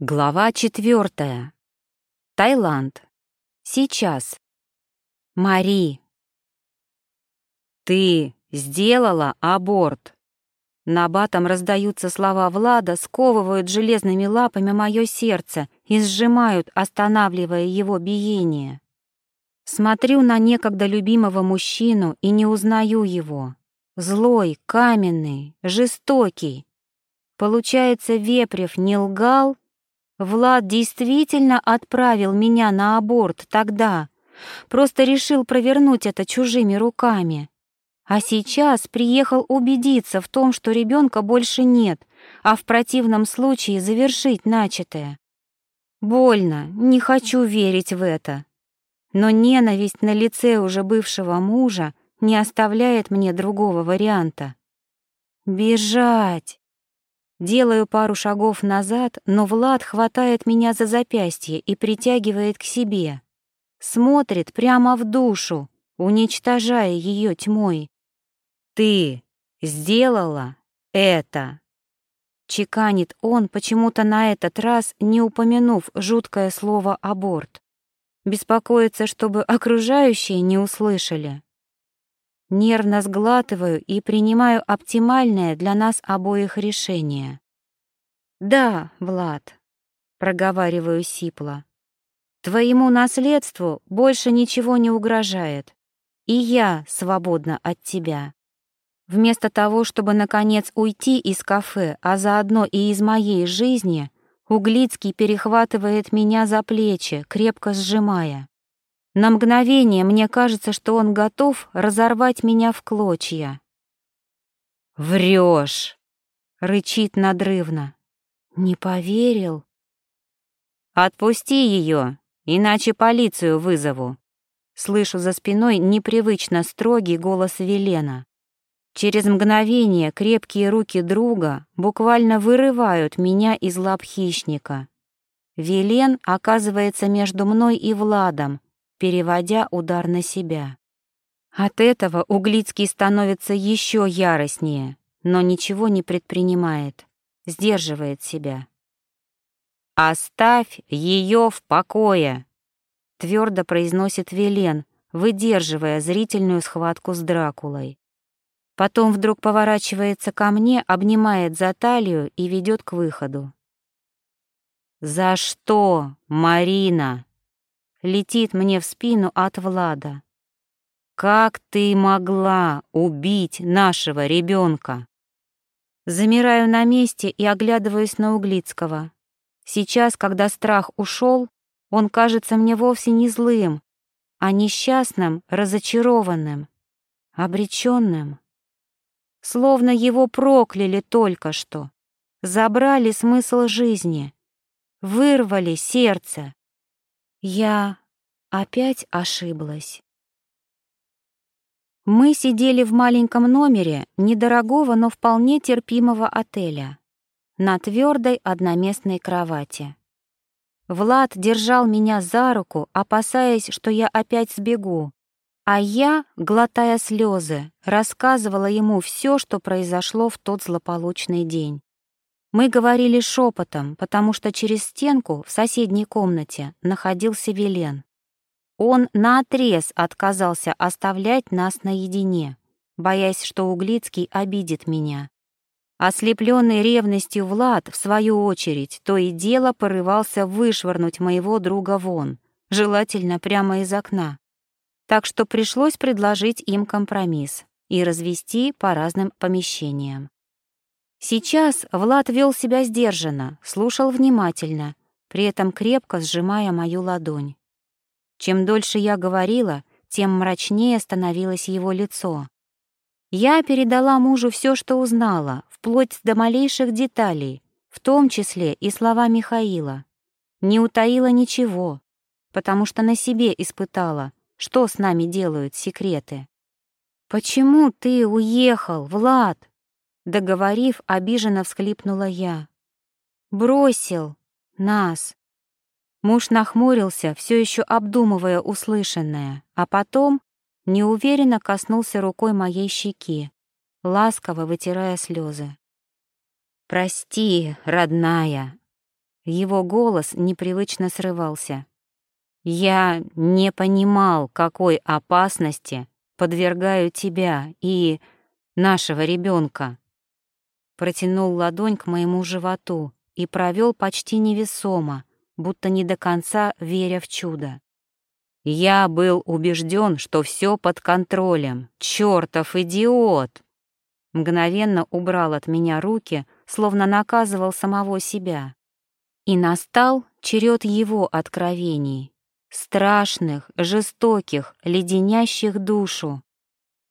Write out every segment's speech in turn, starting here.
Глава четвертая. Таиланд. Сейчас. Мари. Ты сделала аборт. На батом раздаются слова Влада, сковывают железными лапами мое сердце и сжимают, останавливая его биение. Смотрю на некогда любимого мужчину и не узнаю его. Злой, каменный, жестокий. Получается, Вепрев не лгал Влад действительно отправил меня на аборт тогда, просто решил провернуть это чужими руками. А сейчас приехал убедиться в том, что ребенка больше нет, а в противном случае завершить начатое. Больно, не хочу верить в это. Но ненависть на лице уже бывшего мужа не оставляет мне другого варианта. Бежать! Делаю пару шагов назад, но Влад хватает меня за запястье и притягивает к себе. Смотрит прямо в душу, уничтожая ее тьмой. «Ты сделала это!» Чеканит он, почему-то на этот раз не упомянув жуткое слово «аборт». Беспокоится, чтобы окружающие не услышали. Нервно сглатываю и принимаю оптимальное для нас обоих решение. «Да, Влад», — проговариваю сипло, — «твоему наследству больше ничего не угрожает, и я свободна от тебя». Вместо того, чтобы, наконец, уйти из кафе, а заодно и из моей жизни, Углицкий перехватывает меня за плечи, крепко сжимая. На мгновение мне кажется, что он готов разорвать меня в клочья. «Врешь!» — рычит надрывно. «Не поверил?» «Отпусти ее, иначе полицию вызову!» Слышу за спиной непривычно строгий голос Велена. Через мгновение крепкие руки друга буквально вырывают меня из лап хищника. Велен оказывается между мной и Владом, переводя удар на себя. От этого Углицкий становится еще яростнее, но ничего не предпринимает, сдерживает себя. «Оставь ее в покое!» — твердо произносит Велен, выдерживая зрительную схватку с Дракулой. Потом вдруг поворачивается ко мне, обнимает за талию и ведет к выходу. «За что, Марина?» Летит мне в спину от Влада. «Как ты могла убить нашего ребенка?» Замираю на месте и оглядываюсь на Углицкого. Сейчас, когда страх ушел, он кажется мне вовсе не злым, а несчастным, разочарованным, обреченным. Словно его прокляли только что, забрали смысл жизни, вырвали сердце. Я опять ошиблась. Мы сидели в маленьком номере недорогого, но вполне терпимого отеля на твердой одноместной кровати. Влад держал меня за руку, опасаясь, что я опять сбегу, а я, глотая слезы, рассказывала ему все, что произошло в тот злополучный день. Мы говорили шепотом, потому что через стенку в соседней комнате находился Велен. Он наотрез отказался оставлять нас наедине, боясь, что Углицкий обидит меня. Ослепленный ревностью Влад, в свою очередь, то и дело порывался вышвырнуть моего друга вон, желательно прямо из окна. Так что пришлось предложить им компромисс и развести по разным помещениям. Сейчас Влад вел себя сдержанно, слушал внимательно, при этом крепко сжимая мою ладонь. Чем дольше я говорила, тем мрачнее становилось его лицо. Я передала мужу все, что узнала, вплоть до малейших деталей, в том числе и слова Михаила. Не утаила ничего, потому что на себе испытала, что с нами делают секреты. «Почему ты уехал, Влад?» Договорив, обиженно всхлипнула я. «Бросил нас!» Муж нахмурился, все еще обдумывая услышанное, а потом неуверенно коснулся рукой моей щеки, ласково вытирая слезы. «Прости, родная!» Его голос непривычно срывался. «Я не понимал, какой опасности подвергаю тебя и нашего ребенка. Протянул ладонь к моему животу и провел почти невесомо, будто не до конца веря в чудо. Я был убежден, что все под контролем. Чертов идиот! Мгновенно убрал от меня руки, словно наказывал самого себя. И настал черед его откровений. Страшных, жестоких, леденящих душу.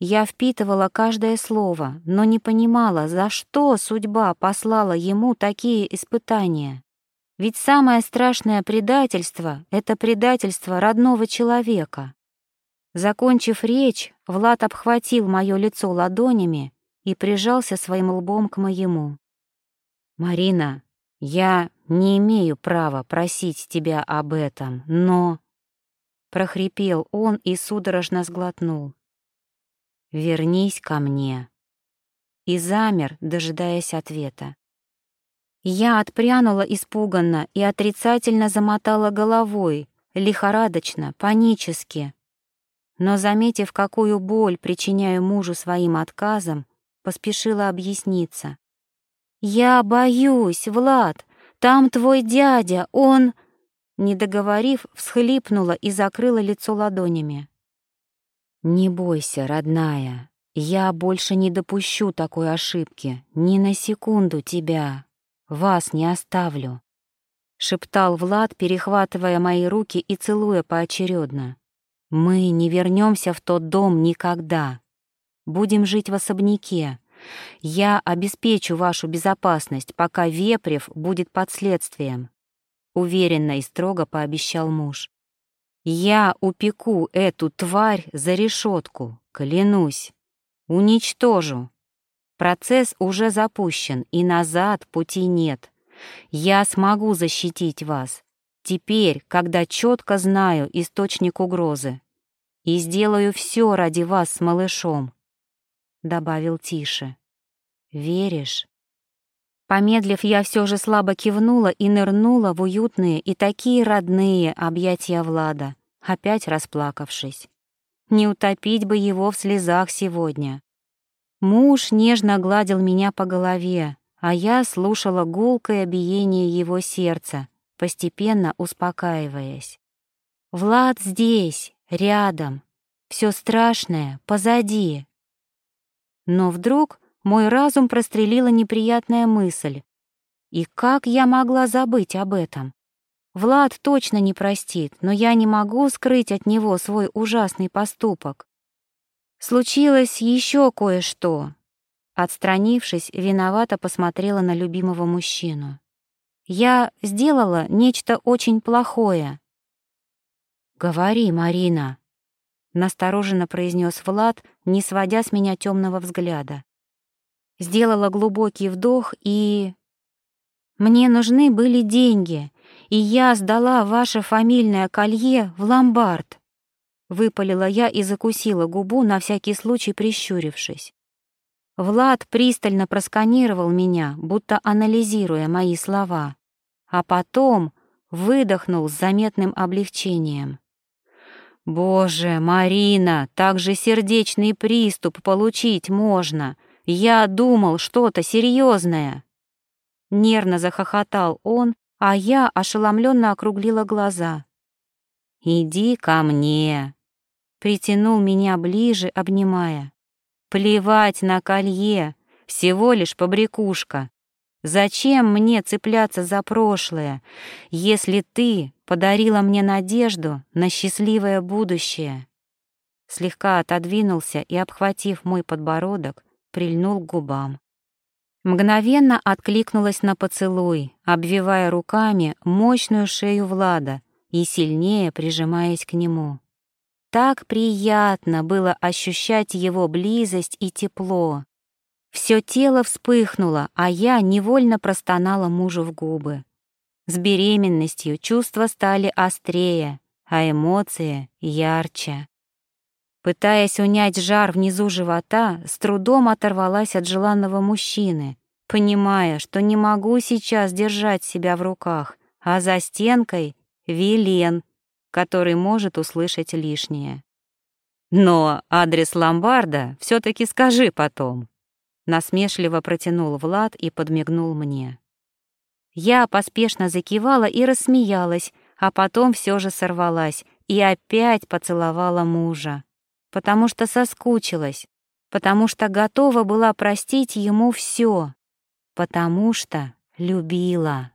Я впитывала каждое слово, но не понимала, за что судьба послала ему такие испытания. Ведь самое страшное предательство — это предательство родного человека. Закончив речь, Влад обхватил мое лицо ладонями и прижался своим лбом к моему. «Марина, я не имею права просить тебя об этом, но...» Прохрипел он и судорожно сглотнул. «Вернись ко мне». И замер, дожидаясь ответа. Я отпрянула испуганно и отрицательно замотала головой, лихорадочно, панически. Но, заметив, какую боль причиняю мужу своим отказом, поспешила объясниться. «Я боюсь, Влад, там твой дядя, он...» Не договорив, всхлипнула и закрыла лицо ладонями. «Не бойся, родная, я больше не допущу такой ошибки, ни на секунду тебя, вас не оставлю», — шептал Влад, перехватывая мои руки и целуя поочередно. «Мы не вернемся в тот дом никогда. Будем жить в особняке, я обеспечу вашу безопасность, пока Вепрев будет под следствием», — уверенно и строго пообещал муж. «Я упеку эту тварь за решетку, клянусь. Уничтожу. Процесс уже запущен, и назад пути нет. Я смогу защитить вас. Теперь, когда четко знаю источник угрозы. И сделаю все ради вас с малышом. — добавил тише. «Веришь?» Помедлив, я все же слабо кивнула и нырнула в уютные и такие родные объятия Влада, опять расплакавшись. Не утопить бы его в слезах сегодня. Муж нежно гладил меня по голове, а я слушала гулкое биение его сердца, постепенно успокаиваясь. «Влад здесь, рядом, все страшное позади». Но вдруг мой разум прострелила неприятная мысль. И как я могла забыть об этом? Влад точно не простит, но я не могу скрыть от него свой ужасный поступок. Случилось еще кое-что. Отстранившись, виновато посмотрела на любимого мужчину. Я сделала нечто очень плохое. «Говори, Марина», настороженно произнес Влад, не сводя с меня темного взгляда. Сделала глубокий вдох и... Мне нужны были деньги, и я сдала ваше фамильное колье в ломбард. Выпалила я и закусила губу, на всякий случай прищурившись. Влад пристально просканировал меня, будто анализируя мои слова, а потом выдохнул с заметным облегчением. «Боже, Марина, так же сердечный приступ получить можно. Я думал, что-то серьезное. Нервно захохотал он, а я ошеломленно округлила глаза. «Иди ко мне», — притянул меня ближе, обнимая. «Плевать на колье, всего лишь побрякушка. Зачем мне цепляться за прошлое, если ты подарила мне надежду на счастливое будущее?» Слегка отодвинулся и, обхватив мой подбородок, прильнул к губам. Мгновенно откликнулась на поцелуй, обвивая руками мощную шею Влада и сильнее прижимаясь к нему. Так приятно было ощущать его близость и тепло. Все тело вспыхнуло, а я невольно простонала мужу в губы. С беременностью чувства стали острее, а эмоции — ярче. Пытаясь унять жар внизу живота, с трудом оторвалась от желанного мужчины, понимая, что не могу сейчас держать себя в руках, а за стенкой — Вилен, который может услышать лишнее. «Но адрес ломбарда все таки скажи потом», — насмешливо протянул Влад и подмигнул мне. Я поспешно закивала и рассмеялась, а потом все же сорвалась и опять поцеловала мужа, потому что соскучилась, потому что готова была простить ему все, потому что любила.